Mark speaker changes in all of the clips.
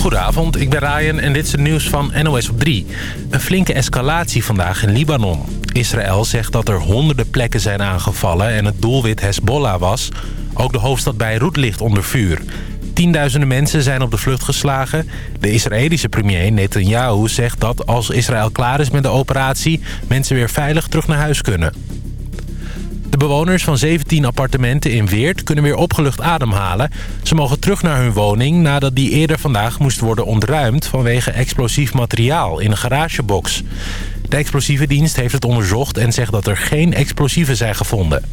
Speaker 1: Goedenavond, ik ben Ryan en dit is het nieuws van NOS op 3. Een flinke escalatie vandaag in Libanon. Israël zegt dat er honderden plekken zijn aangevallen en het doelwit Hezbollah was. Ook de hoofdstad Beirut ligt onder vuur. Tienduizenden mensen zijn op de vlucht geslagen. De Israëlische premier Netanyahu zegt dat als Israël klaar is met de operatie... mensen weer veilig terug naar huis kunnen. De bewoners van 17 appartementen in Weert kunnen weer opgelucht ademhalen. Ze mogen terug naar hun woning nadat die eerder vandaag moest worden ontruimd... vanwege explosief materiaal in een garagebox. De explosieve dienst heeft het onderzocht en zegt dat er geen explosieven zijn gevonden.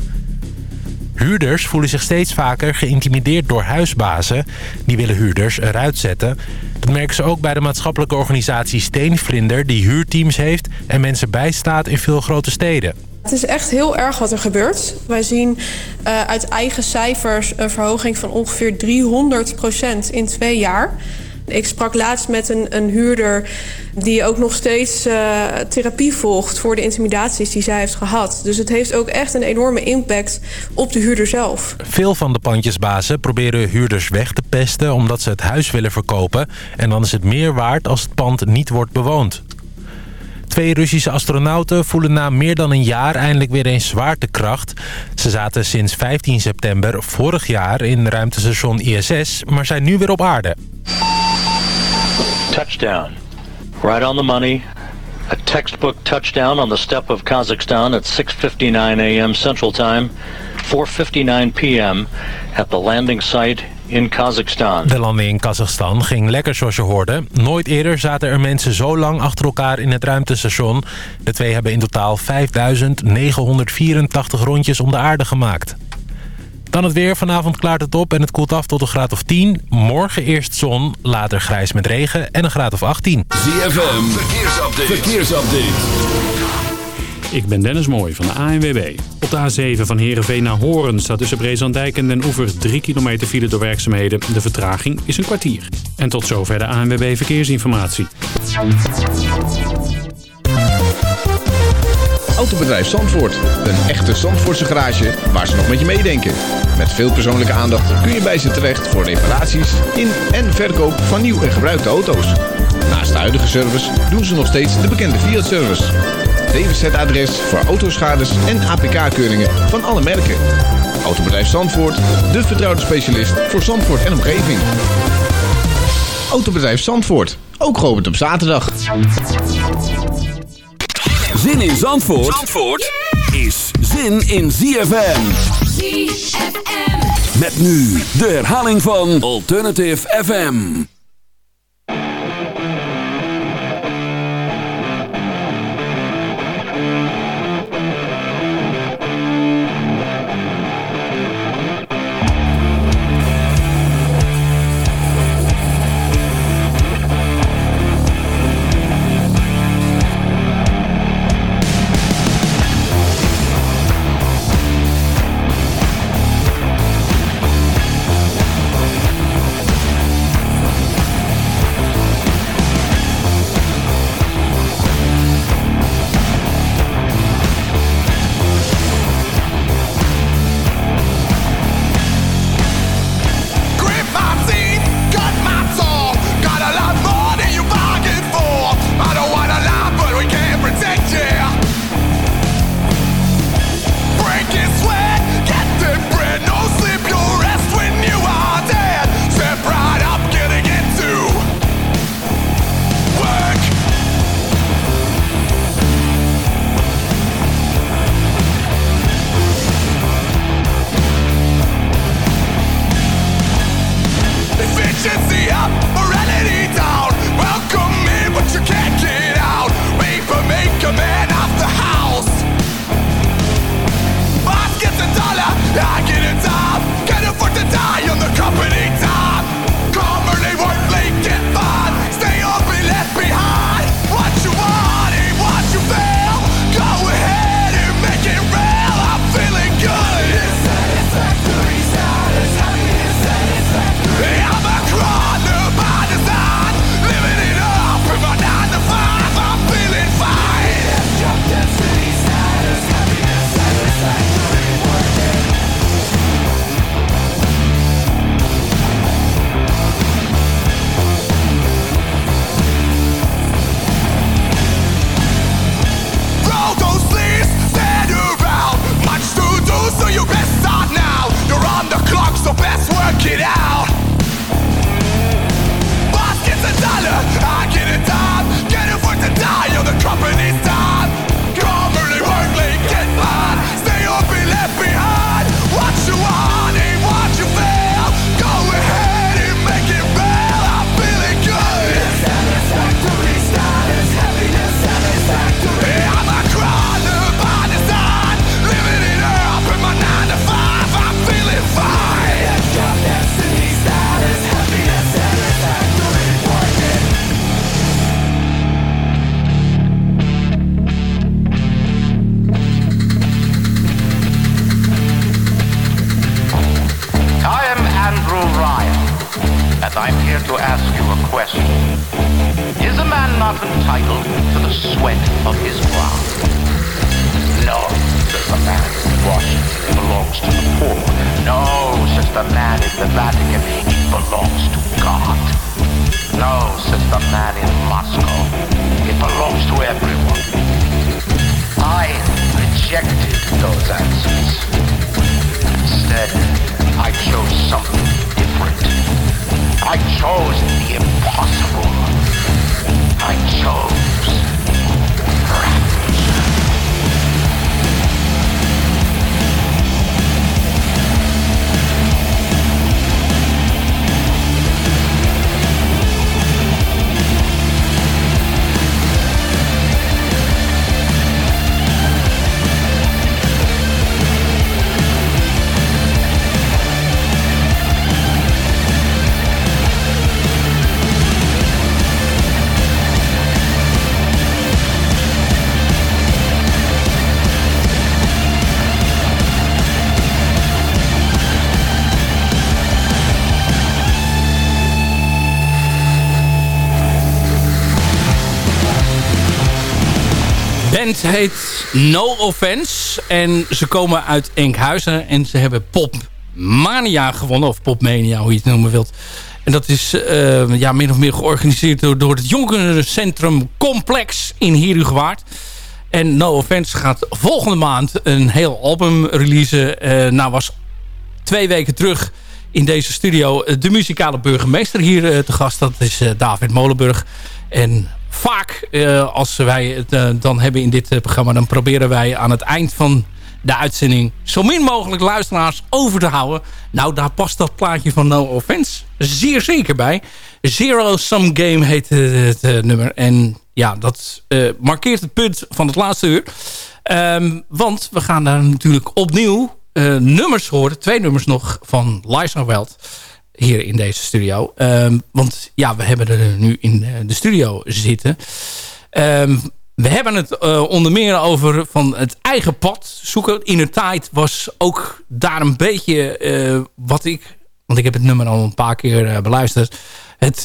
Speaker 1: Huurders voelen zich steeds vaker geïntimideerd door huisbazen. Die willen huurders eruit zetten. Dat merken ze ook bij de maatschappelijke organisatie Steenvlinder... die huurteams heeft en mensen bijstaat in veel grote steden.
Speaker 2: Het is echt heel erg wat er gebeurt. Wij zien uh, uit eigen cijfers een verhoging van ongeveer 300% in twee jaar. Ik sprak laatst met een, een huurder die ook nog steeds uh, therapie volgt... voor de intimidaties die zij heeft gehad. Dus het heeft ook echt een enorme impact op de huurder zelf.
Speaker 1: Veel van de pandjesbazen proberen huurders weg te pesten... omdat ze het huis willen verkopen. En dan is het meer waard als het pand niet wordt bewoond. Twee Russische astronauten voelen na meer dan een jaar eindelijk weer eens zwaartekracht. Ze zaten sinds 15 september vorig jaar in ruimtestation ISS, maar zijn nu weer op aarde.
Speaker 3: Touchdown. Right on the money. A textbook touchdown on the steppe of Kazakhstan at 6.59 a.m. Central Time, 4.59 p.m. at the landing site in Kazachstan.
Speaker 1: De landing in Kazachstan ging lekker zoals je hoorde. Nooit eerder zaten er mensen zo lang achter elkaar in het ruimtestation. De twee hebben in totaal 5.984 rondjes om de aarde gemaakt. Dan het weer. Vanavond klaart het op en het koelt af tot een graad of 10. Morgen eerst zon, later grijs met regen en een graad of 18.
Speaker 4: ZFM, verkeersupdate. verkeersupdate.
Speaker 5: Ik ben Dennis Mooij van de ANWB. Op de A7 van Heerenveen naar Horen staat tussen Brezandijk en Den Oever 3 kilometer file door werkzaamheden. De vertraging is een kwartier. En tot zover de ANWB Verkeersinformatie.
Speaker 6: Autobedrijf Zandvoort. Een echte Zandvoortse garage waar ze nog met je meedenken. Met veel persoonlijke aandacht kun je bij ze terecht voor reparaties in en verkoop van nieuw en gebruikte auto's. Naast de huidige service doen ze nog steeds de bekende Fiat-service. DWZ-adres voor autoschades en APK-keuringen van alle merken. Autobedrijf Zandvoort, de vertrouwde specialist voor Zandvoort en omgeving. Autobedrijf Zandvoort, ook geopend op zaterdag.
Speaker 4: Zin in Zandvoort, Zandvoort is zin in ZFM.
Speaker 7: ZFM.
Speaker 4: Met nu de herhaling van Alternative FM.
Speaker 8: Band heet No Offense. En ze komen uit Enkhuizen. En ze hebben Pop Mania gewonnen. Of Popmania, hoe je het noemen wilt. En dat is uh, ja, min of meer georganiseerd door, door het Jongerencentrum Complex in Herugewaard. En No Offense gaat volgende maand een heel album releasen. Uh, nou was twee weken terug in deze studio de muzikale burgemeester hier te gast. Dat is David Molenburg. En vaak uh, als wij het uh, dan hebben in dit uh, programma... dan proberen wij aan het eind van de uitzending... zo min mogelijk luisteraars over te houden. Nou, daar past dat plaatje van No Offense zeer zeker bij. Zero Sum Game heet het nummer. En ja, dat markeert het punt van het laatste uur. Um, want we gaan daar natuurlijk opnieuw nummers horen. Twee nummers nog van Liza Weld hier in deze studio. Um, want ja, we hebben er nu in de studio zitten. Um, we hebben het uh, onder meer over van het eigen pad zoeken. In de tijd was ook daar een beetje uh, wat ik... Want ik heb het nummer al een paar keer beluisterd. Het,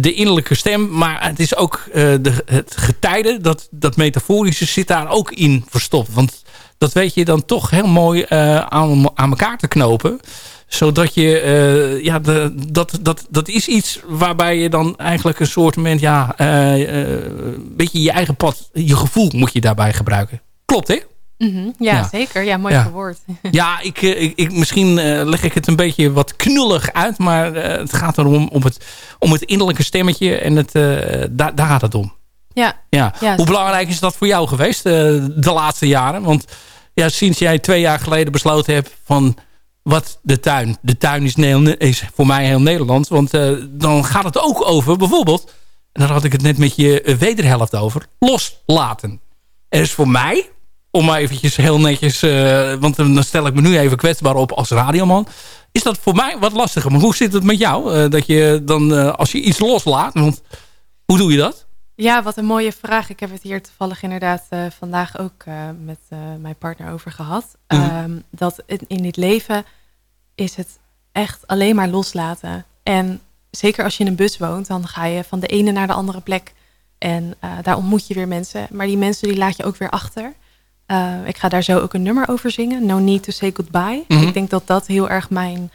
Speaker 8: de innerlijke stem. Maar het is ook de, het getijden. Dat, dat metaforische zit daar ook in verstopt. Want dat weet je dan toch heel mooi aan, aan elkaar te knopen zodat je, uh, ja, de, dat, dat, dat is iets waarbij je dan eigenlijk een soort moment, ja, uh, uh, een beetje je eigen pad, je gevoel moet je daarbij gebruiken. Klopt, hè?
Speaker 9: Mm -hmm. ja, ja, zeker. Ja, mooi
Speaker 8: ja.
Speaker 9: verwoord.
Speaker 8: ja, ik, ik, ik, misschien leg ik het een beetje wat knullig uit, maar het gaat erom om het, om het innerlijke stemmetje en het, daar, daar gaat het om.
Speaker 9: Ja.
Speaker 8: Ja.
Speaker 9: ja
Speaker 8: Hoe belangrijk is dat voor jou geweest de laatste jaren? Want ja, sinds jij twee jaar geleden besloten hebt van wat de tuin. De tuin is, is voor mij heel Nederlands. Want uh, dan gaat het ook over bijvoorbeeld... en daar had ik het net met je wederhelft over... loslaten. Er is voor mij, om maar eventjes heel netjes... Uh, want dan stel ik me nu even kwetsbaar op als radioman... is dat voor mij wat lastiger. Maar hoe zit het met jou? Dat je dan, als je iets loslaat... want hoe doe je dat?
Speaker 9: Ja, wat een mooie vraag. Ik heb het hier toevallig inderdaad vandaag ook met mijn partner over gehad. Mm -hmm. dat in, in dit leven is het echt alleen maar loslaten. En zeker als je in een bus woont, dan ga je van de ene naar de andere plek. En daar ontmoet je weer mensen. Maar die mensen die laat je ook weer achter. Ik ga daar zo ook een nummer over zingen. No Need to Say Goodbye. -hmm. Ik denk dat dat heel erg mijn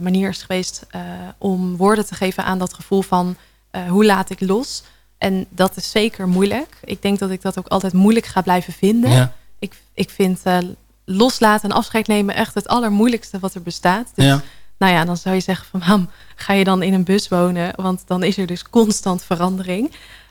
Speaker 9: manier is geweest om woorden te geven aan dat gevoel van hoe laat ik los. En dat is zeker moeilijk. Ik denk dat ik dat ook altijd moeilijk ga blijven vinden. Ja. Ik, ik vind loslaten en afscheid nemen echt het allermoeilijkste wat er bestaat. Dus,
Speaker 8: ja.
Speaker 9: nou ja, dan zou je zeggen van mam, ga je dan in een bus wonen? Want dan is er dus constant verandering.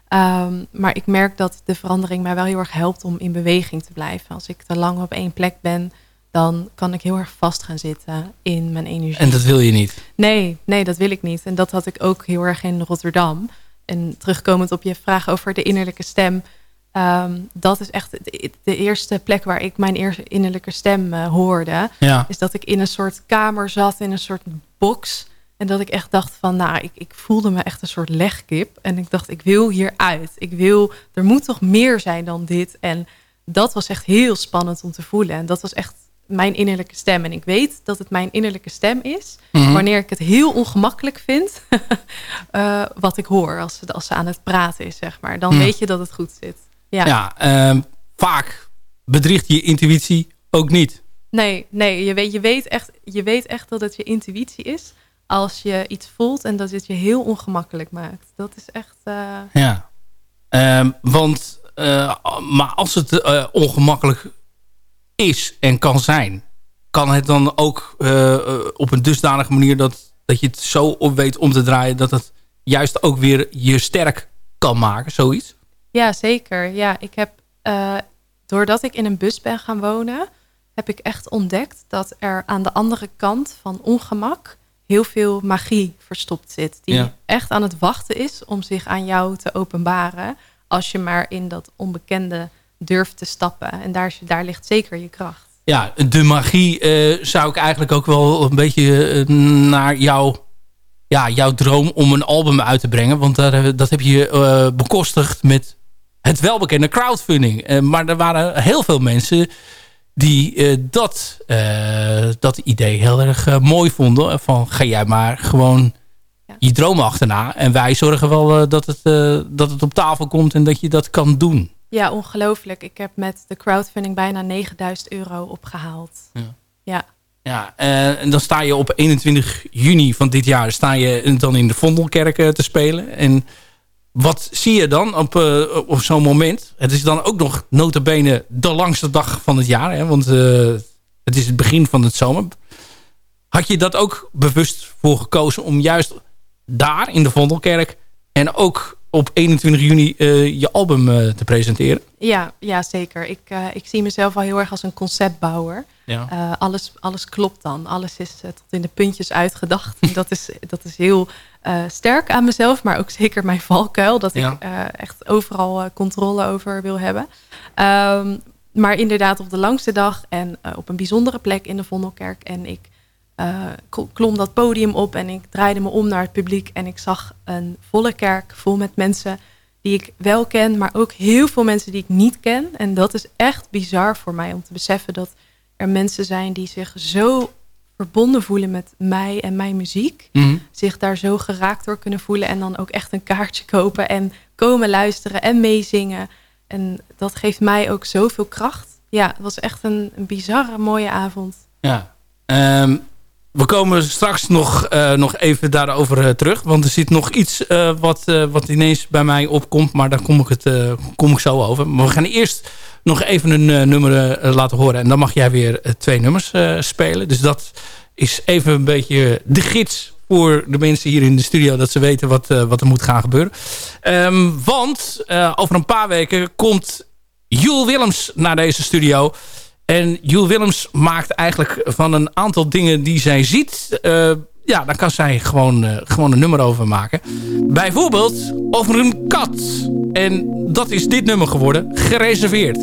Speaker 9: Um, maar ik merk dat de verandering mij wel heel erg helpt om in beweging te blijven. Als ik te lang op één plek ben, dan kan ik heel erg vast gaan zitten in mijn energie.
Speaker 8: En dat wil je niet?
Speaker 9: Nee, nee, dat wil ik niet. En dat had ik ook heel erg in Rotterdam. En terugkomend op je vraag over de innerlijke stem Um, dat is echt de, de, eerste plek waar ik mijn eerste innerlijke stem uh, hoorde.
Speaker 8: Ja.
Speaker 9: Is dat ik in een soort kamer zat, in een soort box. En dat ik echt dacht van, nou, ik, ik voelde me echt een soort legkip. En ik dacht, ik wil hieruit. Ik wil, er moet toch meer zijn dan dit. En dat was echt heel spannend om te voelen. En dat was echt mijn innerlijke stem. En ik weet dat het mijn innerlijke stem is...
Speaker 8: Mhm.
Speaker 9: wanneer ik het heel ongemakkelijk vind... eh, wat ik hoor als, ze- als ze aan het praten is, zeg maar. Dan weet je dat het goed zit. Ja.
Speaker 8: Ja, ehm, vaak bedriegt je intuïtie ook niet.
Speaker 9: Nee, nee je, weet, je, weet echt, je weet echt dat het je intuïtie is... als je iets voelt en dat het je heel ongemakkelijk maakt. Dat is echt... eh,
Speaker 8: Ja. Ehm, want, eh, maar als het ongemakkelijk is en kan zijn... kan het dan ook eh, eh, op een dusdanige manier... Dat, dat je het zo op weet om te draaien... dat het juist ook weer je sterk kan maken, zoiets?
Speaker 9: Ja, zeker. Ja, ik heb, eh, doordat ik in een bus ben gaan wonen, heb ik echt ontdekt dat er aan de andere kant van ongemak heel veel magie verstopt zit. Die
Speaker 8: Ja.
Speaker 9: echt aan het wachten is om zich aan jou te openbaren. Als je maar in dat onbekende durft te stappen. En daar, daar ligt zeker je kracht.
Speaker 8: Ja, de magie eh, zou ik eigenlijk ook wel een beetje eh, naar jouw, ja, jouw droom om een album uit te brengen. Want daar, eh, dat heb je bekostigd met het welbekende crowdfunding. Maar er waren heel veel mensen die dat, dat idee heel erg mooi vonden. Van ga jij maar gewoon je droom achterna. En wij zorgen wel dat, het, dat het op tafel komt en dat je dat kan doen.
Speaker 9: Ja, ongelooflijk. Ik heb met de crowdfunding bijna 9000 euro opgehaald.
Speaker 8: Ja.
Speaker 9: Ja.
Speaker 8: Ja, eh, en dan sta je op 21 juni van dit jaar sta je dan in de Vondelkerk eh, te spelen. En wat zie je dan op, eh, op zo'n moment? Het is dan ook nog notabene de langste dag van het jaar. Hè? Want het is het begin van het zomer. Had je dat ook bewust voor gekozen om juist daar in de Vondelkerk... en ook op 21 juni eh, je album eh, te presenteren?
Speaker 9: Ja, ja zeker. Ik, eh, ik zie mezelf al heel erg als een conceptbouwer.
Speaker 8: Ja.
Speaker 9: Alles, alles klopt dan. Alles is tot in de puntjes uitgedacht. Dat is, dat is heel sterk aan mezelf, maar ook zeker mijn valkuil. Dat
Speaker 8: Ja.
Speaker 9: ik echt overal controle over wil hebben. Ehm, maar inderdaad op de langste dag en op een bijzondere plek in de Vondelkerk. En ik eh, kl- klom dat podium op en ik draaide me om naar het publiek. En ik zag een volle kerk vol met mensen die ik wel ken, maar ook heel veel mensen die ik niet ken. En dat is echt bizar voor mij om te beseffen dat er mensen zijn die zich zo verbonden voelen met mij en mijn muziek.
Speaker 8: Mhm.
Speaker 9: Zich daar zo geraakt door kunnen voelen en dan ook echt een kaartje kopen en komen luisteren en meezingen. En dat geeft mij ook zoveel kracht. Ja, het was echt een, een bizarre mooie avond.
Speaker 8: Ja. Ehm, we komen straks nog, eh, nog even daarover eh, terug. Want er zit nog iets eh, wat, wat ineens bij mij opkomt. Maar daar kom ik, het, kom ik zo over. Maar we gaan eerst nog even een nummer laten horen. En dan mag jij weer twee nummers spelen. Dus dat is even een beetje de gids voor de mensen hier in de studio. Dat ze weten wat, wat er moet gaan gebeuren. Ehm, want over een paar weken komt Jules Willems naar deze studio. En Jules Willems maakt eigenlijk van een aantal dingen die zij ziet... eh, ja, daar kan zij gewoon, eh, gewoon een nummer over maken. Bijvoorbeeld over een kat. En dat is dit nummer geworden. Gereserveerd,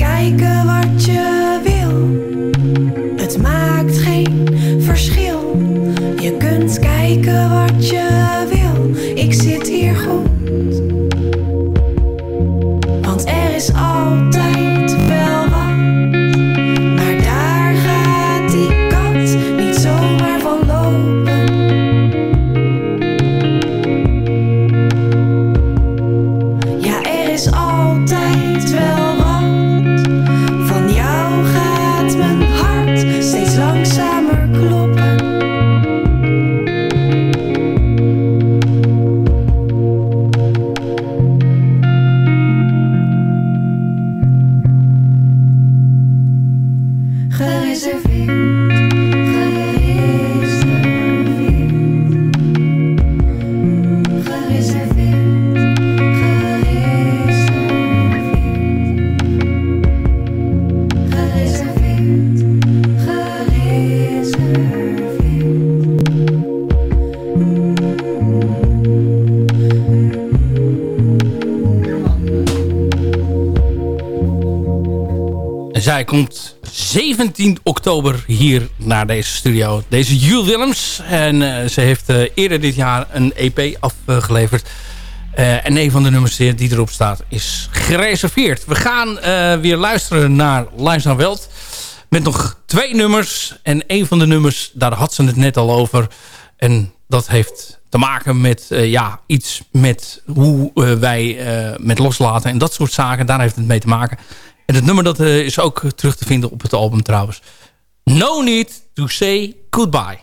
Speaker 10: kijken wat
Speaker 11: je wil. Het maakt geen verschil. Je kunt kijken wat
Speaker 10: je wil. Komt 17 oktober hier naar deze studio. Deze Jules Willems. En eh, ze heeft eh, eerder dit jaar een EP afgeleverd. Eh, en een van de nummers die erop staat is gereserveerd. We gaan weer luisteren naar Liza Welt. Met nog twee nummers. En een van de nummers, daar had ze het net al over. En dat heeft te maken met ja, iets met hoe wij eh, met loslaten en dat soort zaken. Daar heeft het mee te maken. En het nummer dat, eh, is ook terug te vinden op het album trouwens. No Need to Say Goodbye.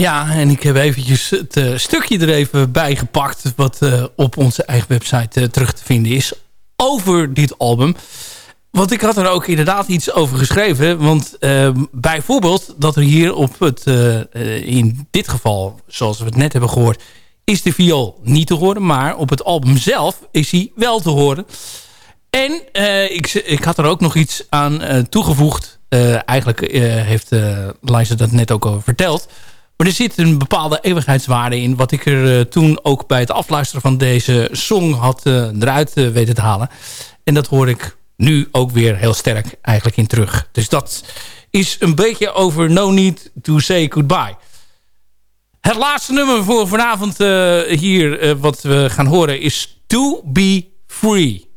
Speaker 8: Ja, en ik heb eventjes het uh, stukje er even bij gepakt... wat uh, op onze eigen website uh, terug te vinden is over dit album. Want ik had er ook inderdaad iets over geschreven. Want bijvoorbeeld dat er hier op het... in dit geval, zoals we het net hebben gehoord... is de viool niet te horen. Maar op het album zelf is hij wel te horen. En ik, ik had er ook nog iets aan toegevoegd... eigenlijk heeft uh, Liza dat net ook al verteld. Maar er zit een bepaalde eeuwigheidswaarde in... wat ik er uh, toen ook bij het afluisteren van deze song had uh, eruit uh, weten te halen. En dat hoor ik nu ook weer heel sterk eigenlijk in terug. Dus dat is een beetje over No Need to Say Goodbye. Het laatste nummer voor vanavond hier wat we gaan horen is To Be Free.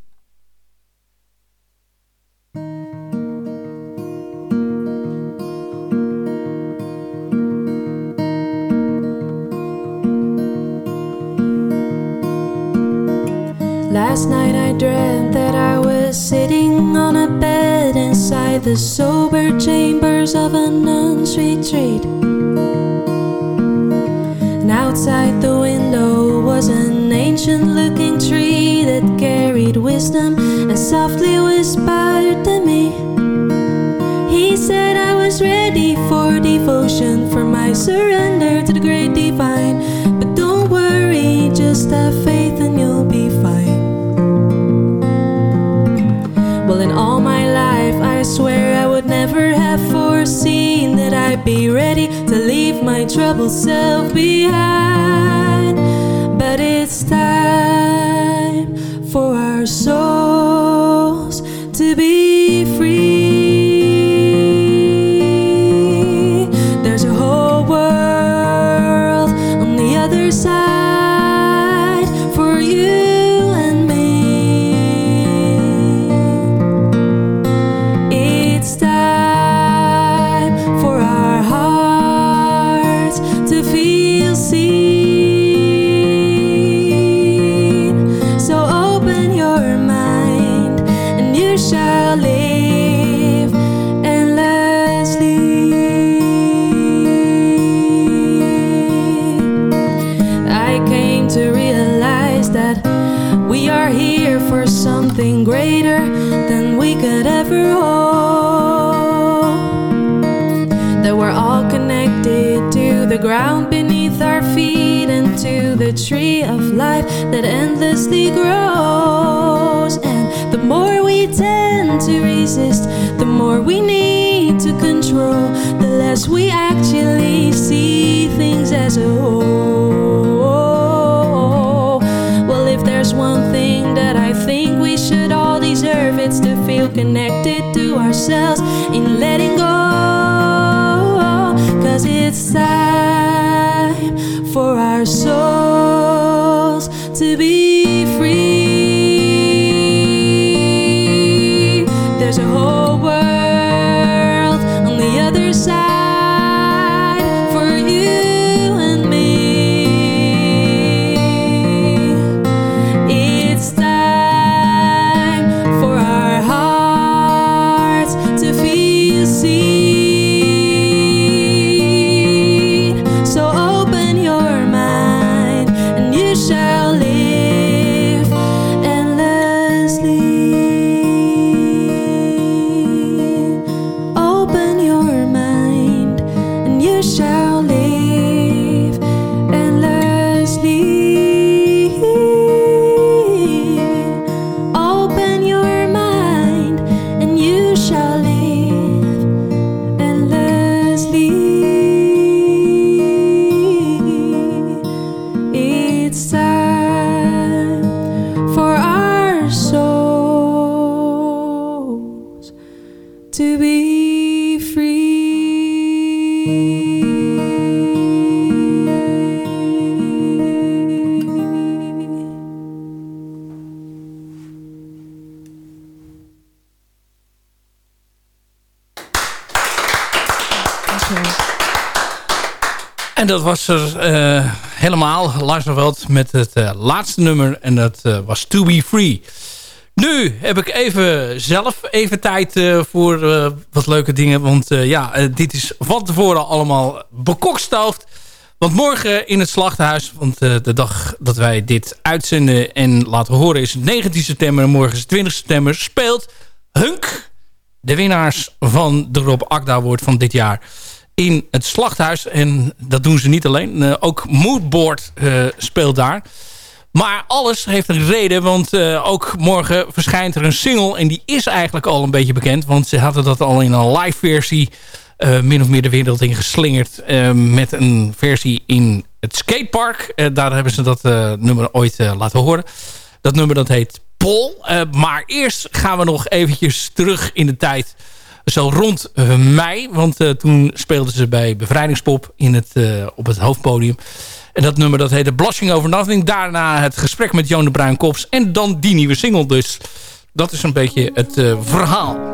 Speaker 10: Last night I dreamt that I was sitting on a bed inside the sober chambers of a nun's retreat. And outside the window was an ancient looking tree that carried wisdom and softly whispered to me. He said I was ready for devotion, for my surrender to the great divine. Be ready to leave my troubled self behind. But it's that endlessly grows. And the more we tend to resist, the more we need to control, the less we actually see things as a whole. Well, if there's one thing that I think we should all deserve, it's to feel connected to ourselves in letting go. Cause it's time for our souls to be
Speaker 8: En dat was er eh, helemaal. Larsveld met het eh, laatste nummer. En dat eh, was To Be Free. Nu heb ik even zelf even tijd voor wat leuke dingen. Want ja, dit is van tevoren allemaal bekokstoofd.
Speaker 12: Want morgen in het Slachthuis, want de dag dat wij dit uitzenden en laten horen is het 19 september en morgen is het 20 september, speelt Hunk, de winnaars van de Rob Akda Award van dit jaar, in het Slachthuis. En dat doen ze niet alleen, eh, ook Moodboard eh, speelt daar. Maar alles heeft een reden, want eh, ook morgen verschijnt er een single. En die is eigenlijk al een beetje bekend. Want ze hadden dat al in een live versie min of meer de wereld in geslingerd. met een versie in het skatepark. Daar hebben ze dat nummer ooit laten horen. Dat nummer dat heet Pol. Maar eerst gaan we nog eventjes terug in de tijd. Zo rond eh, mei. Want eh, toen speelden ze bij Bevrijdingspop in het, eh, op het hoofdpodium. En dat nummer dat heette Blushing Over Nothing. Daarna het gesprek met Joan de Bruin-Kops. En dan die nieuwe single dus. Dat is een beetje het verhaal.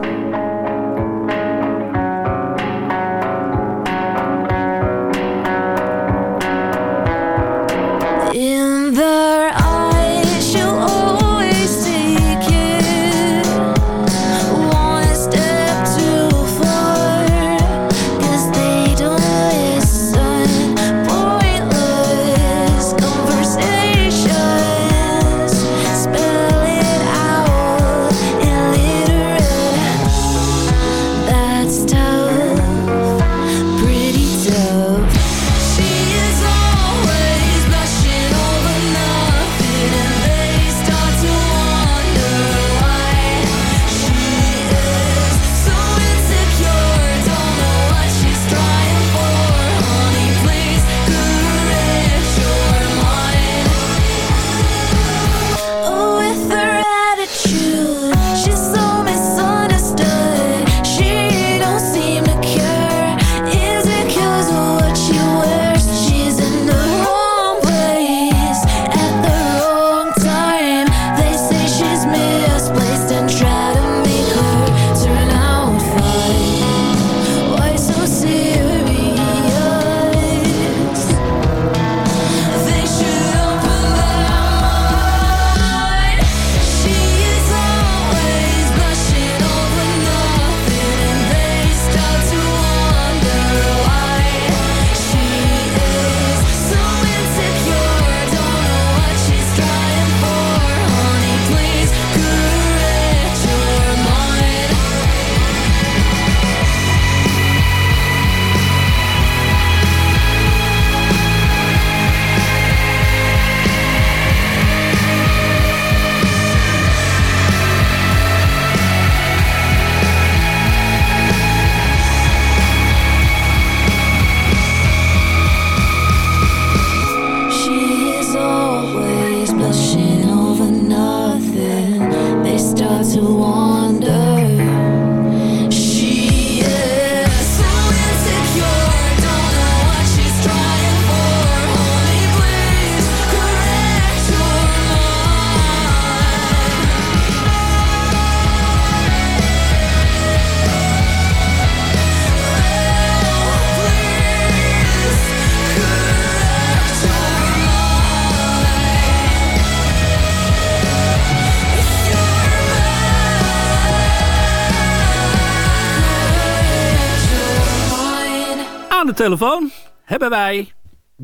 Speaker 8: Telefoon hebben wij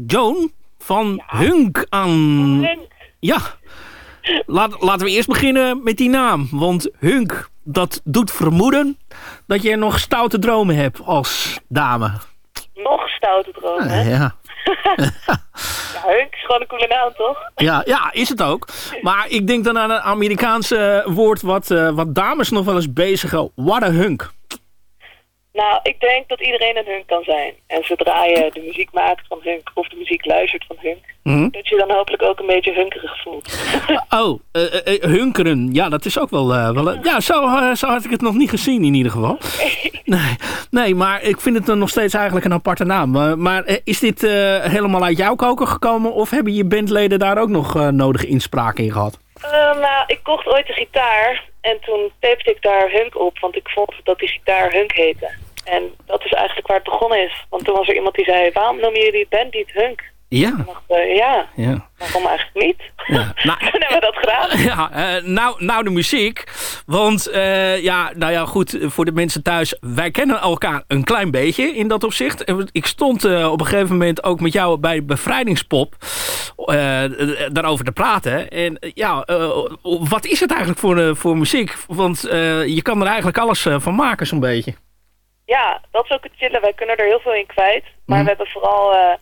Speaker 8: Joan van Hunk aan. Ja. Laat, laten we eerst beginnen met die naam. Want Hunk, dat doet vermoeden dat je nog stoute dromen hebt als dame.
Speaker 13: Nog stoute dromen, hè?
Speaker 8: Ja.
Speaker 13: Ja, Hunk is gewoon een coole naam, toch?
Speaker 8: Ja, ja, is het ook. Maar ik denk dan aan een Amerikaanse woord wat, eh, wat dames nog wel eens bezigen. What a hunk.
Speaker 13: Nou, ik denk dat iedereen een Hunk kan zijn. En zodra je de muziek maakt van Hunk of de muziek luistert van Hunk,
Speaker 8: Mhm.
Speaker 13: dat je dan hopelijk ook een beetje hunkerig voelt.
Speaker 8: Oh, eh, eh, eh, hunkeren. Ja, dat is ook wel... eh, wel ja, zo, zo had ik het nog niet gezien in ieder geval. Nee, nee maar ik vind het nog steeds eigenlijk een aparte naam. Maar is dit helemaal uit jouw koker gekomen... of hebben je bandleden daar ook nog nodige inspraak in gehad?
Speaker 13: Eh, nou, ik kocht ooit een gitaar en toen tapte ik daar Hunk op, want ik vond dat die gitaar Hunk heette. En dat is eigenlijk waar het begonnen is. Want toen was er iemand die zei, waarom noemen jullie die band niet Hunk?
Speaker 8: Ja.
Speaker 13: Ik dacht, eh, ja,
Speaker 8: Ja.
Speaker 13: waarom eigenlijk niet?
Speaker 8: ja. Nou,
Speaker 13: toen hebben we dat gedaan.
Speaker 8: Ja, eh, nou, nou de muziek. Want eh, ja, nou ja, goed, voor de mensen thuis. Wij kennen elkaar een klein beetje in dat opzicht. Ik stond op een gegeven moment ook met jou bij Bevrijdingspop daarover te praten. En ja, wat is het eigenlijk voor, voor muziek? Want je kan er eigenlijk alles van maken zo'n beetje.
Speaker 13: Ja, dat is ook het chillen. Wij kunnen er heel veel in kwijt. Maar
Speaker 8: Mhm.
Speaker 13: we hebben vooral... eh,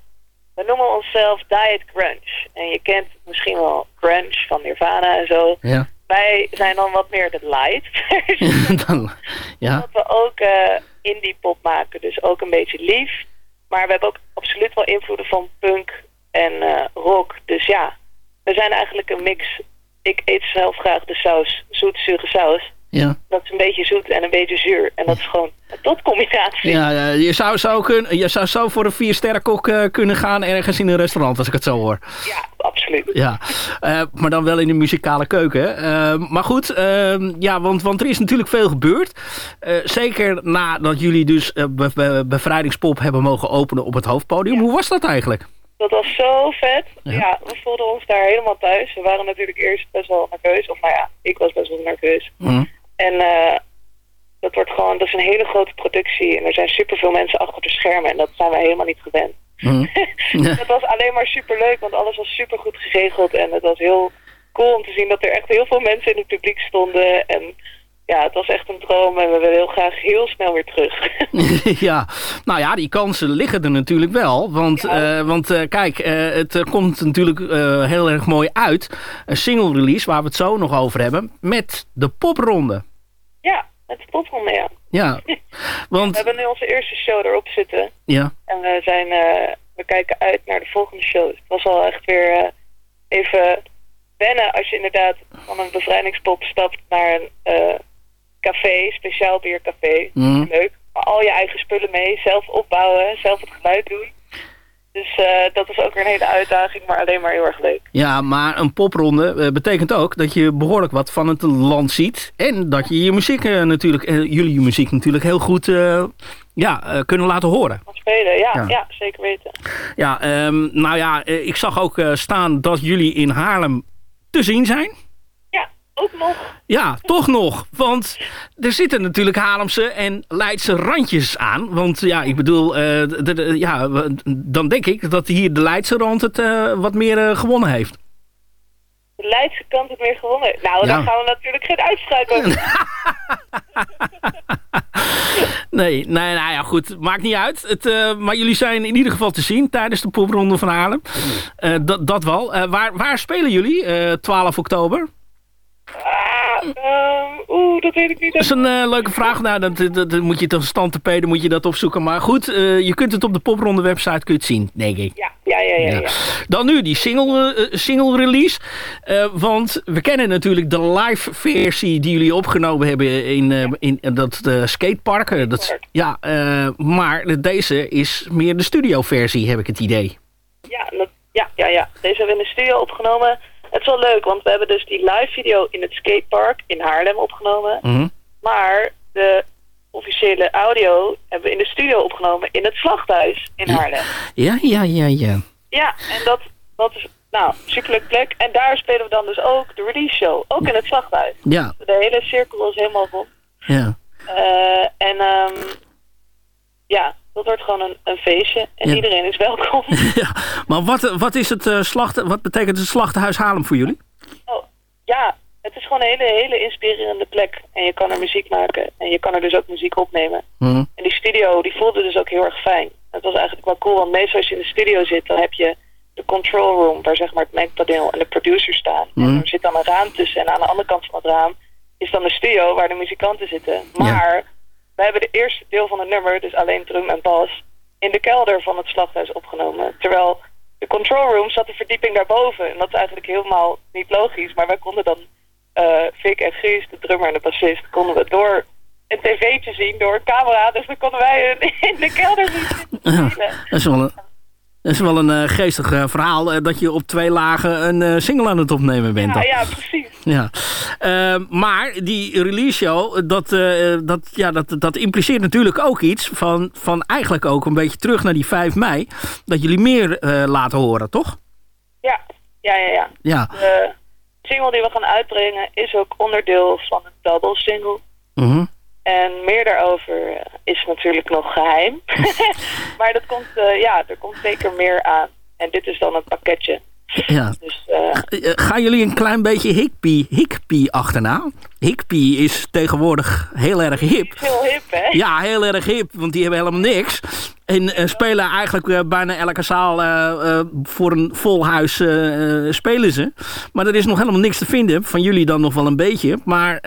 Speaker 13: we noemen onszelf Diet Grunge. En je kent misschien wel grunge van Nirvana en zo.
Speaker 8: Ja.
Speaker 13: Wij zijn dan wat meer de light versie.
Speaker 8: Dan, ja.
Speaker 13: Dat we ook eh, indie pop maken. Dus ook een beetje lief. Maar we hebben ook absoluut wel invloeden van punk en eh, rock. Dus ja, we zijn eigenlijk een mix. Ik eet zelf graag de saus, zoet zure saus.
Speaker 8: Ja.
Speaker 13: Dat is een beetje zoet en een beetje zuur. En dat is gewoon een topcombinatie.
Speaker 8: Ja, ja, je, zou zo kun, je zou zo voor een vier sterrenkok eh, kunnen gaan ergens in een restaurant, als ik het zo hoor.
Speaker 13: Ja, absoluut.
Speaker 8: Ja, eh, maar dan wel in de muzikale keuken. Eh, maar goed, eh, ja, want, want er is natuurlijk veel gebeurd. Eh, zeker nadat jullie dus eh, be- be- Bevrijdingspop hebben mogen openen op het hoofdpodium. Hoe was dat eigenlijk?
Speaker 13: Dat was zo vet.
Speaker 8: Ja.
Speaker 13: Ja. we voelden ons daar helemaal thuis. We waren natuurlijk eerst best wel nerveus. Of nou ja, ik was best wel nerveus. En eh, dat wordt gewoon, dat is een hele grote productie. En er zijn superveel mensen achter de schermen. En dat zijn wij helemaal niet gewend. Het was alleen maar superleuk, want alles was super goed geregeld. En het was heel cool om te zien dat er echt heel veel mensen in het publiek stonden. En ja, het was echt een droom. En we willen heel graag heel snel weer terug.
Speaker 8: ja, nou ja, die kansen liggen er natuurlijk wel. Want, eh, want eh, kijk, het komt natuurlijk heel erg mooi uit. Een single release, waar we het zo nog over hebben. Met de popronde.
Speaker 13: Met de ja.
Speaker 8: Ja,
Speaker 13: We
Speaker 8: want...
Speaker 13: hebben nu onze eerste show erop zitten.
Speaker 8: Ja,
Speaker 13: En we zijn, eh, we kijken uit naar de volgende show. Het was al echt weer eh, even wennen als je inderdaad van een bevrijdingspop stapt naar een eh, café, speciaal biercafé.
Speaker 8: Mhm.
Speaker 13: Leuk. Maar al je eigen spullen mee, zelf opbouwen, zelf het geluid doen. Dus eh, dat is ook weer een hele uitdaging, maar alleen maar heel erg leuk.
Speaker 8: ja maar een popronde eh, betekent ook dat je behoorlijk wat van het land ziet. En dat je je muziek eh, natuurlijk, jullie je muziek natuurlijk heel goed ja, kunnen laten horen.
Speaker 13: Spelen, ja,
Speaker 8: Ja.
Speaker 13: ja. zeker weten.
Speaker 8: Ja, ehm, nou ja, ik zag ook staan dat jullie in Haarlem te zien zijn.
Speaker 13: Ja, ook nog.
Speaker 8: Ja, toch nog. Want er zitten natuurlijk Haarlemse en Leidse randjes aan. Want ja, ik bedoel, eh, de- de- ja, dan denk ik dat hier de Leidse rand het eh, wat meer eh, gewonnen heeft.
Speaker 13: De Leidse kant het meer gewonnen. Nou,
Speaker 8: Ja.
Speaker 13: daar gaan we natuurlijk geen uitspraak over.
Speaker 8: Nee, nee, nou ja, goed. Maakt niet uit. Het, eh, maar jullie zijn in ieder geval te zien tijdens de popronde van Haarlem. Eh, dat, dat wel. Eh, waar, waar spelen jullie? Eh 12 oktober?
Speaker 13: Ehm, Oeh, dat weet ik niet.
Speaker 8: Dat is een eh, leuke vraag. Nou, dat, moet je toch stand te peden, moet je dat opzoeken. Maar goed, eh, je kunt het op de popronde website kun je het zien, denk ik.
Speaker 13: Ja, ja, ja, ja.
Speaker 8: Dan nu die single, eh, single release. Want we kennen natuurlijk de live versie die jullie opgenomen hebben in, in dat skatepark. Dat, ja, maar deze is meer de studio versie, heb ik het idee.
Speaker 13: Ja, dat- ja, ja, ja. Deze hebben we in de studio opgenomen. Het is wel leuk, want we hebben dus die live video in het skatepark in Haarlem opgenomen.
Speaker 8: Mhm.
Speaker 13: Maar de officiële audio hebben we in de studio opgenomen in het slachthuis in Haarlem.
Speaker 8: Ja, ja, ja, ja.
Speaker 13: Ja, en dat, dat is nou superleuk plek. En daar spelen we dan dus ook de release show. Ook in het slachthuis.
Speaker 8: Ja,
Speaker 13: De hele cirkel is helemaal rond.
Speaker 8: ja.
Speaker 13: Eh, en ehm, ja, dat wordt gewoon een, een feestje. En
Speaker 8: Ja.
Speaker 13: iedereen is welkom.
Speaker 8: Maar wat, wat, is het, eh, slacht, wat betekent het slachthuis Haarlem voor jullie?
Speaker 13: Oh, ja, het is gewoon een hele, hele inspirerende plek. En je kan er muziek maken. En je kan er dus ook muziek opnemen.
Speaker 8: Mhm.
Speaker 13: En die studio, die voelde dus ook heel erg fijn. Het was eigenlijk wel cool, want meestal als je in de studio zit... dan heb je de control room, waar zeg maar het mengpaneel en de producer staan.
Speaker 8: Mhm.
Speaker 13: En er zit dan een raam tussen. En aan de andere kant van het raam is dan de studio waar de muzikanten zitten. Maar we hebben de eerste deel van het nummer, dus alleen drum en bas... in de kelder van het slachthuis opgenomen. Terwijl de control room zat de verdieping daarboven. En dat is eigenlijk helemaal niet logisch. Maar wij konden dan, eh Vic en Guus, de drummer en de bassist, konden we door een tv'tje zien, door een camera. Dus dan konden wij in, de kelder zien.
Speaker 8: Dat is wel een, dat is wel een eh, geestig eh, verhaal dat je op twee lagen een single aan het opnemen bent.
Speaker 13: Ja,
Speaker 8: dan.
Speaker 13: ja, precies.
Speaker 8: Ja. Eh, maar die release show, dat, eh, dat, ja, dat, dat impliceert natuurlijk ook iets van, van eigenlijk ook een beetje terug naar die 5 mei. Dat jullie meer eh, laten horen, toch?
Speaker 13: Ja, ja, ja. ja.
Speaker 8: Ja.
Speaker 13: De single die we gaan uitbrengen is ook onderdeel van een double single.
Speaker 8: Mhm.
Speaker 13: En meer daarover eh, is natuurlijk nog geheim. maar dat komt, ja, er komt zeker meer aan. En dit is dan het pakketje.
Speaker 8: Ja.
Speaker 13: Dus eh,
Speaker 8: Eh, Gaan jullie een klein beetje Higpie, Higpie achterna? Higpie is tegenwoordig heel erg hip.
Speaker 13: heel hip, hè?
Speaker 8: Ja, heel erg hip, want die hebben helemaal niks. En eh, spelen eigenlijk bijna elke zaal voor een vol huis spelen ze. Maar er is nog helemaal niks te vinden. Van jullie dan nog wel een beetje. Maar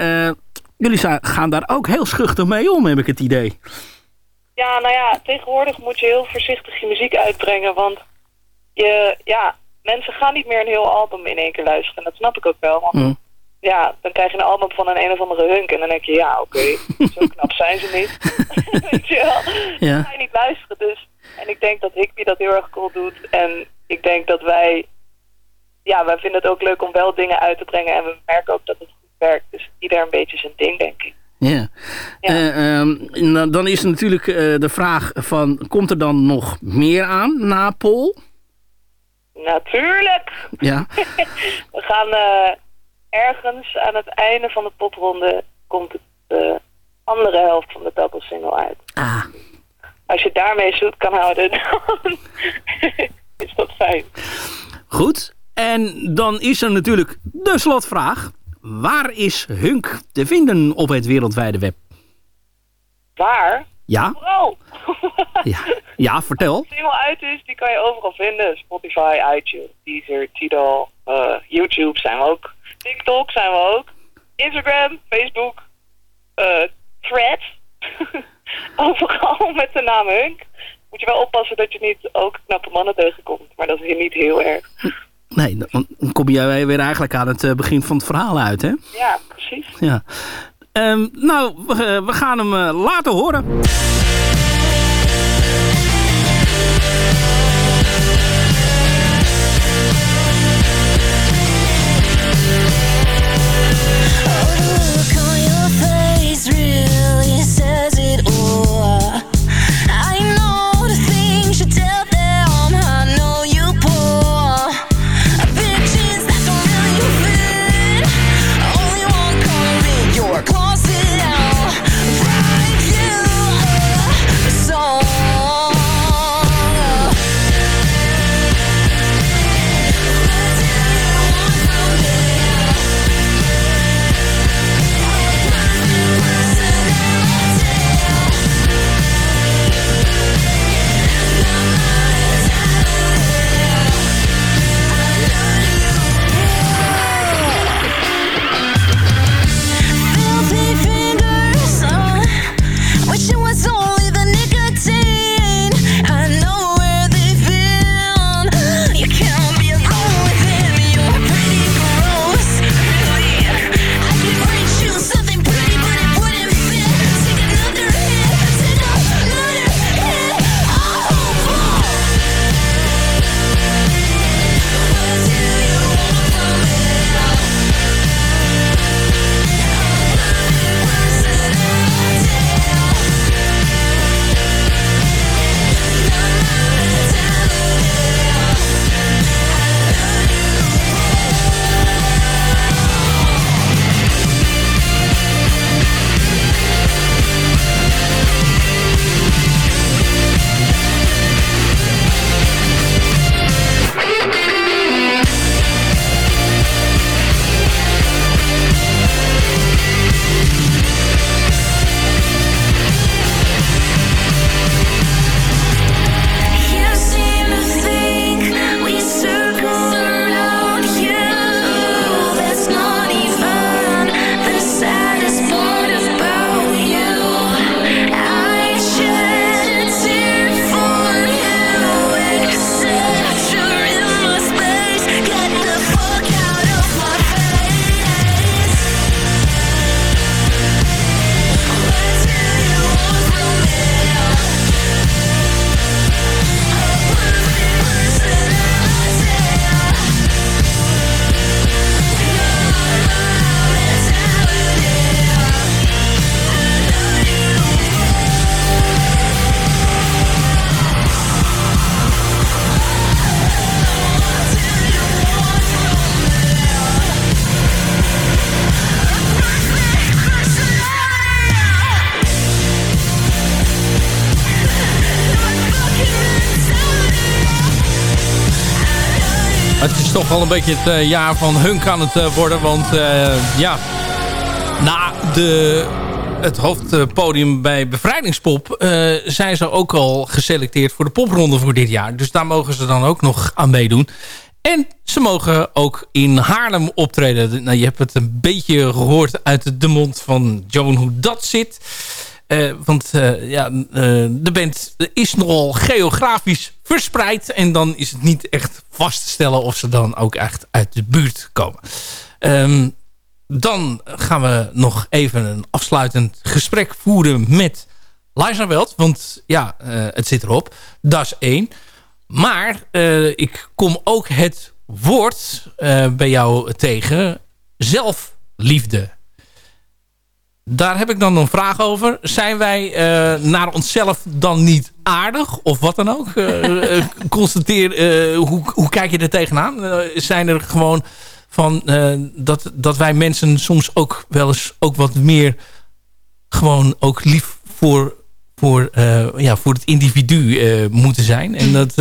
Speaker 8: jullie gaan daar ook heel schuchter mee om, heb ik het idee.
Speaker 13: Ja, nou ja, tegenwoordig moet je heel voorzichtig je muziek uitbrengen. Want je, ja, mensen gaan niet meer een heel album in één keer luisteren. En dat snap ik ook wel. Want
Speaker 8: Mm.
Speaker 13: ja, dan krijg je een album van een een of andere hunk. En dan denk je, ja, oké, zo knap zijn ze niet. Weet je wel?
Speaker 8: Ja.
Speaker 13: Dan ga je niet luisteren. Dus. En ik denk dat Higby dat heel erg cool doet. En ik denk dat wij, ja, wij vinden het ook leuk om wel dingen uit te brengen. En we merken ook dat het goed werkt. Dus ieder een beetje zijn ding, denk ik.
Speaker 8: Ja. Eh, ehm, nou, dan is natuurlijk eh, de vraag van, komt er dan nog meer aan na Pol?
Speaker 13: Natuurlijk!
Speaker 8: Ja.
Speaker 13: We gaan eh, ergens aan het einde van de popronde komt de andere helft van de double single uit.
Speaker 8: Ah.
Speaker 13: Als je daarmee zoet kan houden, dan is dat fijn.
Speaker 8: Goed. En dan is er natuurlijk de slotvraag. Waar is Hunk te vinden op het wereldwijde web?
Speaker 13: Waar?
Speaker 8: Ja?
Speaker 13: Vooral!
Speaker 8: Ja, ja vertel.
Speaker 13: Als de single uit is, die kan je overal vinden. Spotify, iTunes, Deezer, Tidal, eh, YouTube zijn we ook. TikTok zijn we ook. Instagram, Facebook, eh Threads. overal met de naam Hunk. Moet je wel oppassen dat je niet ook knappe mannen tegenkomt. Maar dat is hier niet heel erg.
Speaker 8: Nee, dan kom jij weer eigenlijk aan het eh, begin van het verhaal uit, hè?
Speaker 13: Ja, precies.
Speaker 8: Ja. Ehm, nou, we, we gaan hem laten horen. Toch wel een beetje het eh, jaar van Hunk aan het eh, worden. Want eh, ja, na de, het hoofdpodium bij Bevrijdingspop... zijn ze ook al geselecteerd voor de popronde voor dit jaar. Dus daar mogen ze dan ook nog aan meedoen. En ze mogen ook in Haarlem optreden. Nou, je hebt het een beetje gehoord uit de mond van Joan hoe dat zit... Eh, want eh, ja, eh, de band is nogal geografisch verspreid. En dan is het niet echt vast te stellen of ze dan ook echt uit de buurt komen. Ehm, dan gaan we nog even een afsluitend gesprek voeren met Liza Welt. Want ja, het zit erop. Dat is één. Maar ik kom ook het woord bij jou tegen. Zelfliefde daar heb ik dan een vraag over. Zijn wij eh, naar onszelf dan niet aardig? Of wat dan ook? Eh, eh, constateer, hoe, hoe kijk je er tegenaan? Zijn er gewoon van dat, dat wij mensen soms ook wel eens ook wat meer gewoon ook lief voor, voor, ja, voor het individu moeten zijn. En dat,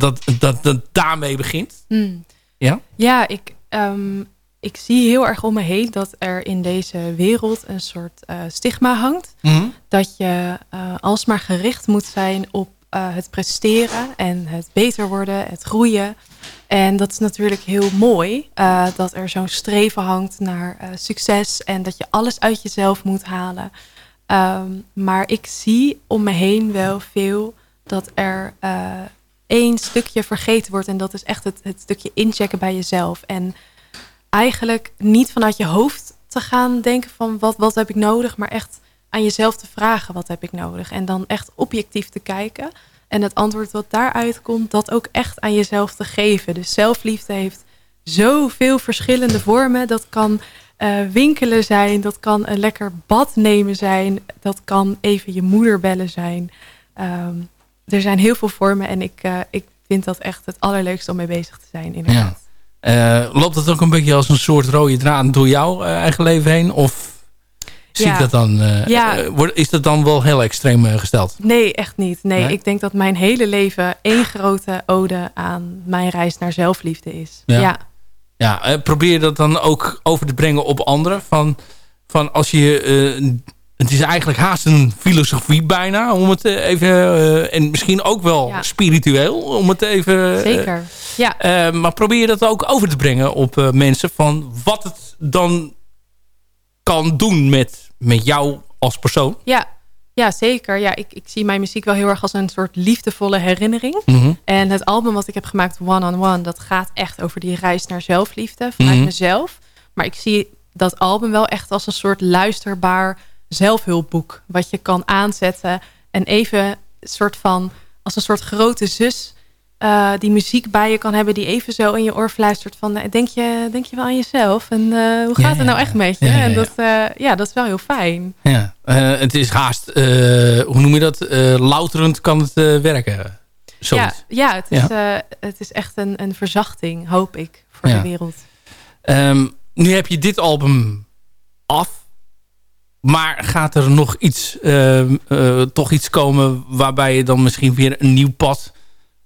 Speaker 8: dat, dat, dat daarmee begint.
Speaker 9: Hmm.
Speaker 8: Ja?
Speaker 9: Ja, ik, ehm, ik zie heel erg om me heen dat er in deze wereld een soort eh, stigma hangt.
Speaker 8: Mhm.
Speaker 9: Dat je eh, alsmaar gericht moet zijn op eh, het presteren en het beter worden, het groeien. En dat is natuurlijk heel mooi, dat er zo'n streven hangt naar succes en dat je alles uit jezelf moet halen. Ehm, maar ik zie om me heen wel veel dat er één stukje vergeten wordt. En dat is echt het, het stukje inchecken bij jezelf. En eigenlijk niet vanuit je hoofd te gaan denken van wat, wat heb ik nodig, maar echt aan jezelf te vragen wat heb ik nodig. En dan echt objectief te kijken. En het antwoord wat daaruit komt, dat ook echt aan jezelf te geven. Dus zelfliefde heeft zoveel verschillende vormen. Dat kan eh, winkelen zijn, dat kan een lekker bad nemen zijn, dat kan even je moeder bellen zijn. Ehm, er zijn heel veel vormen en ik, eh, ik vind dat echt het allerleukste om mee bezig te zijn. Inderdaad.
Speaker 8: Ja. Eh, loopt dat ook een beetje als een soort rode draad door jouw eh, eigen leven heen? Of zie
Speaker 9: Ja.
Speaker 8: ik dat dan, eh,
Speaker 9: Ja.
Speaker 8: is dat dan wel heel extreem gesteld?
Speaker 9: Nee, echt niet. Nee,
Speaker 8: Nee?
Speaker 9: ik denk dat mijn hele leven één grote ode aan mijn reis naar zelfliefde is.
Speaker 8: Ja.
Speaker 9: Ja.
Speaker 8: Ja, probeer je dat dan ook over te brengen op anderen? Van, van als je... het is eigenlijk haast een filosofie bijna, om het eh, even... eh, en misschien ook wel
Speaker 9: Ja.
Speaker 8: spiritueel, om het even... eh,
Speaker 9: Zeker. Ja.
Speaker 8: maar probeer je dat ook over te brengen op mensen... van wat het dan kan doen met, met jou als persoon.
Speaker 9: Ja, ja zeker. Ja, ik, ik zie mijn muziek wel heel erg als een soort liefdevolle herinnering.
Speaker 8: Mhm.
Speaker 9: En het album wat ik heb gemaakt, One on One, dat gaat echt over die reis naar zelfliefde vanuit
Speaker 8: Mhm.
Speaker 9: mezelf. Maar ik zie dat album wel echt als een soort luisterbaar zelfhulpboek. Wat je kan aanzetten en even soort van, als een soort grote zus eh, die muziek bij je kan hebben, die even zo in je oor fluistert van, eh, denk je, denk je wel aan jezelf? En eh, hoe gaat
Speaker 8: Ja,
Speaker 9: het nou
Speaker 8: ja.
Speaker 9: echt met je?
Speaker 8: Ja,
Speaker 9: En dat, eh, ja, dat is wel heel fijn.
Speaker 8: Ja, het is haast, hoe noem je dat? Louterend kan het werken.
Speaker 9: Ja,
Speaker 8: Zoiets.
Speaker 9: ja, het, is,
Speaker 8: Ja.
Speaker 9: het is echt een, een verzachting, hoop ik, voor
Speaker 8: Ja.
Speaker 9: de wereld.
Speaker 8: Ehm, nu heb je dit album af. Maar gaat er nog iets, ehm, eh, toch iets komen waarbij je dan misschien weer een nieuw pad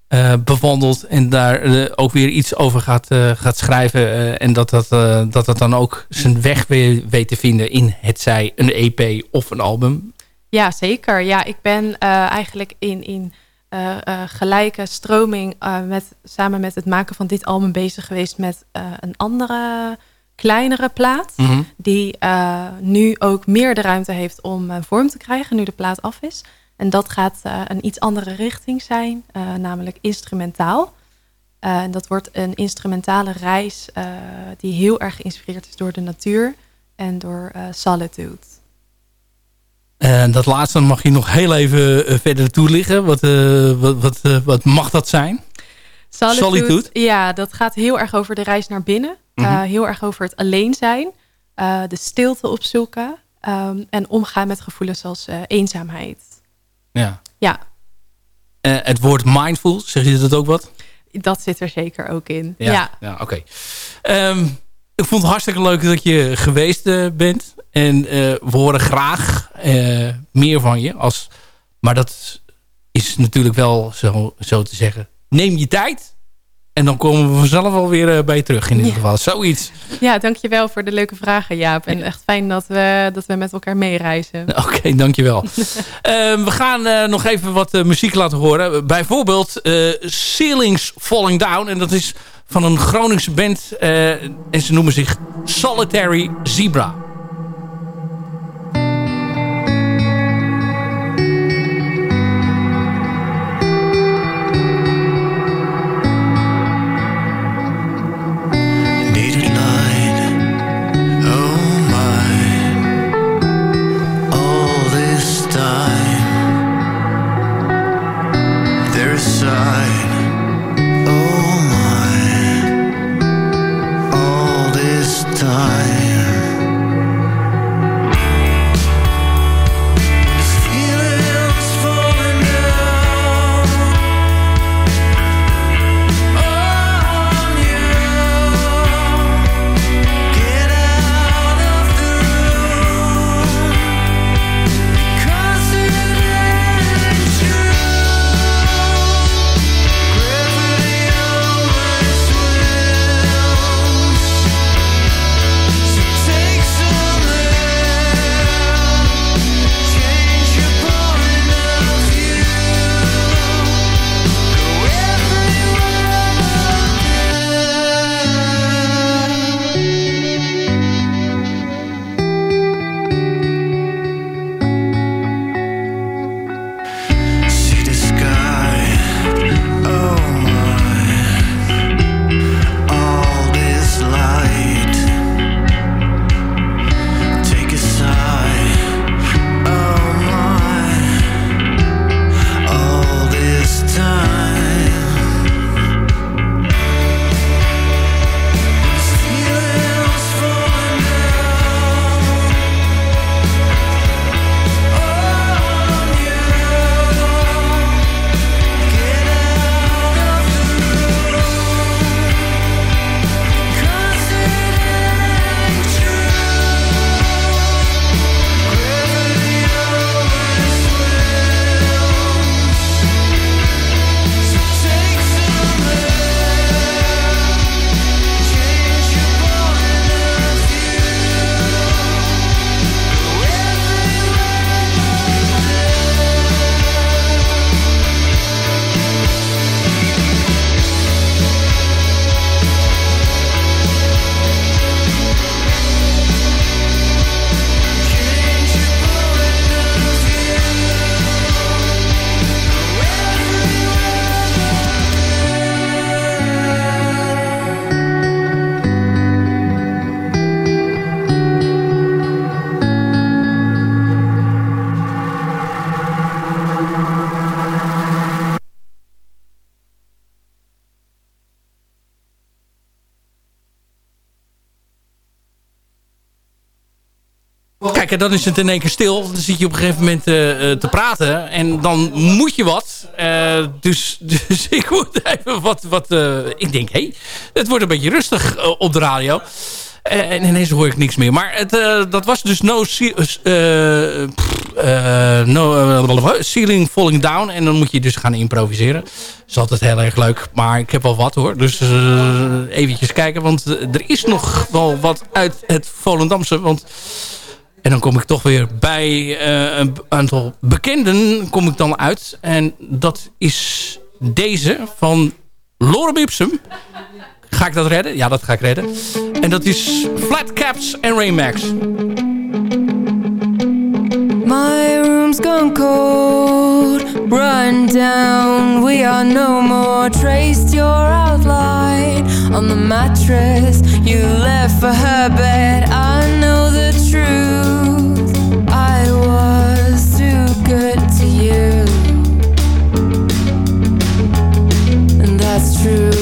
Speaker 8: eh, bewandelt en daar eh, ook weer iets over gaat, gaat schrijven en dat dat, dat dat dan ook zijn weg weer weet te vinden in het zij een EP of een album?
Speaker 9: Ja, zeker. Ja, ik ben eigenlijk in, in gelijke stroming met, samen met het maken van dit album bezig geweest met een andere kleinere plaat.
Speaker 8: Mhm.
Speaker 9: Die eh, nu ook meer de ruimte heeft om eh, vorm te krijgen, nu de plaat af is. En dat gaat eh, een iets andere richting zijn, namelijk instrumentaal. En dat wordt een instrumentale reis die heel erg geïnspireerd is door de natuur en door solitude.
Speaker 8: En dat laatste mag je nog heel even verder toelichten. Wat, wat, wat, wat mag dat zijn?
Speaker 9: Solitude,
Speaker 8: Solitude?
Speaker 9: Ja, dat gaat heel erg over de reis naar binnen.
Speaker 8: Mhm.
Speaker 9: Eh, heel erg over het alleen zijn. eh, de stilte opzoeken. ehm, en omgaan met gevoelens als eh, eenzaamheid.
Speaker 8: Ja.
Speaker 9: Ja,
Speaker 8: het woord mindful, zeg je dat ook wat?
Speaker 9: dat zit er zeker ook in. Ja,
Speaker 8: ja. oké. Ehm, ik vond het hartstikke leuk dat je geweest bent. En we horen graag meer van je. Als, maar dat is natuurlijk wel zo, zo te zeggen. Neem je tijd.
Speaker 14: En dan komen we vanzelf alweer uh, bij je terug in ieder geval. Zoiets.
Speaker 9: Ja, dankjewel voor de leuke vragen Jaap. En echt fijn dat we, dat we met elkaar meereizen.
Speaker 14: Oké, okay, dankjewel. uh, we gaan uh, nog even wat muziek laten horen. Bijvoorbeeld Ceilings Falling Down. En dat is van een Groningse band. en ze noemen zich Solitary Zebra. Dan is het in één keer stil. Dan zit je op een gegeven moment uh, te praten. En dan moet je wat. Uh, dus, dus ik moet even wat... wat ik denk, hé, hey, het wordt een beetje rustig op de radio. en ineens hoor ik niks meer. Maar het, dat was dus no, no ceiling falling down. En dan moet je dus gaan improviseren. Dat is altijd heel erg leuk. Maar ik heb wel wat hoor. Dus eventjes kijken. Want er is nog wel wat uit het Volendamse. Want... En dan kom ik toch weer bij uh, een aantal bekenden kom ik dan uit. En dat is deze van Lorem Ipsum. Ga ik dat redden? Ja, dat ga ik redden. En dat is Flat Caps en Raymax.
Speaker 12: My room's gone cold, run down. We are no more. Traced your outline on the mattress you left for her bed. I true.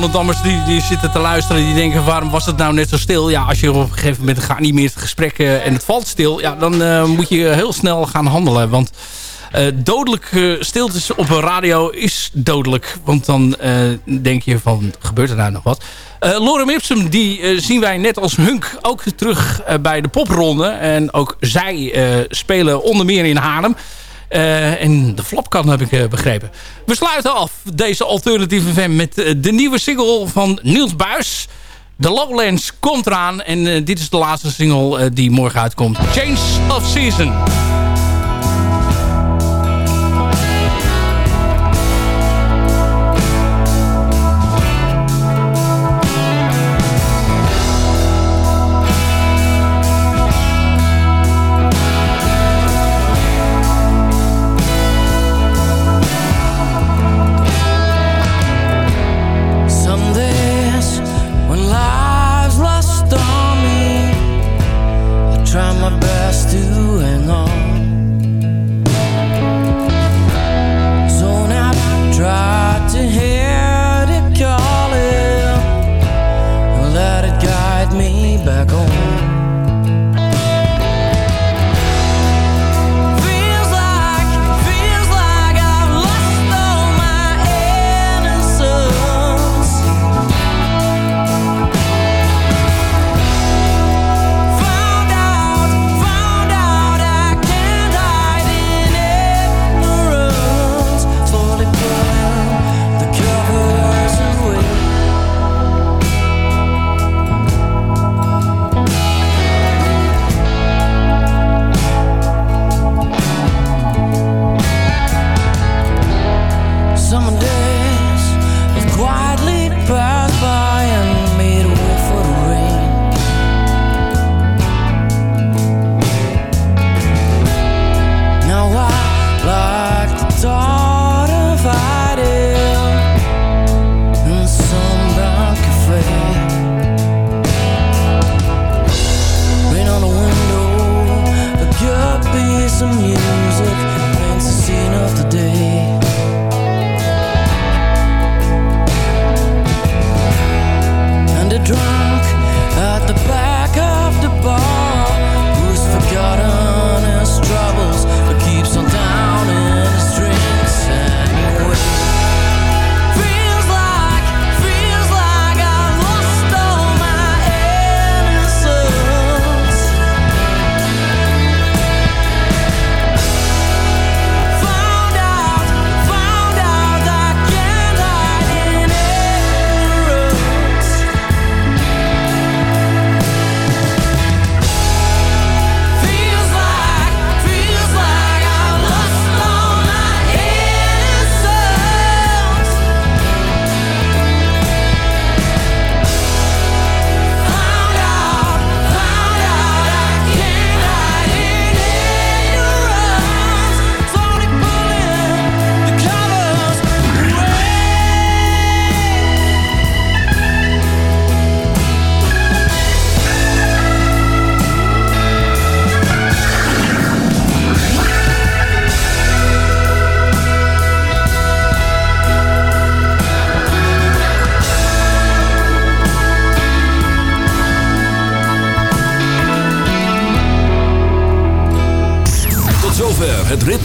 Speaker 14: Volendammers die, die zitten te luisteren. Die denken, waarom was het nou net zo stil? Ja, als je op een gegeven moment gaat niet meer het gesprek uh, en het valt stil. Ja, dan uh, moet je heel snel gaan handelen. Want uh, dodelijk stiltes op een radio is dodelijk. Want dan denk je van, gebeurt er nou nog wat? Lorem Ipsum, die zien wij net als Hunk ook terug bij de popronde. En ook zij spelen onder meer in Haarlem. Uh, en de flapkan heb ik uh, begrepen. We sluiten af deze alternatieve FM met uh, de nieuwe single van Niels Buis. The Lowlands komt eraan en dit is de laatste single die morgen uitkomt. Change of Season.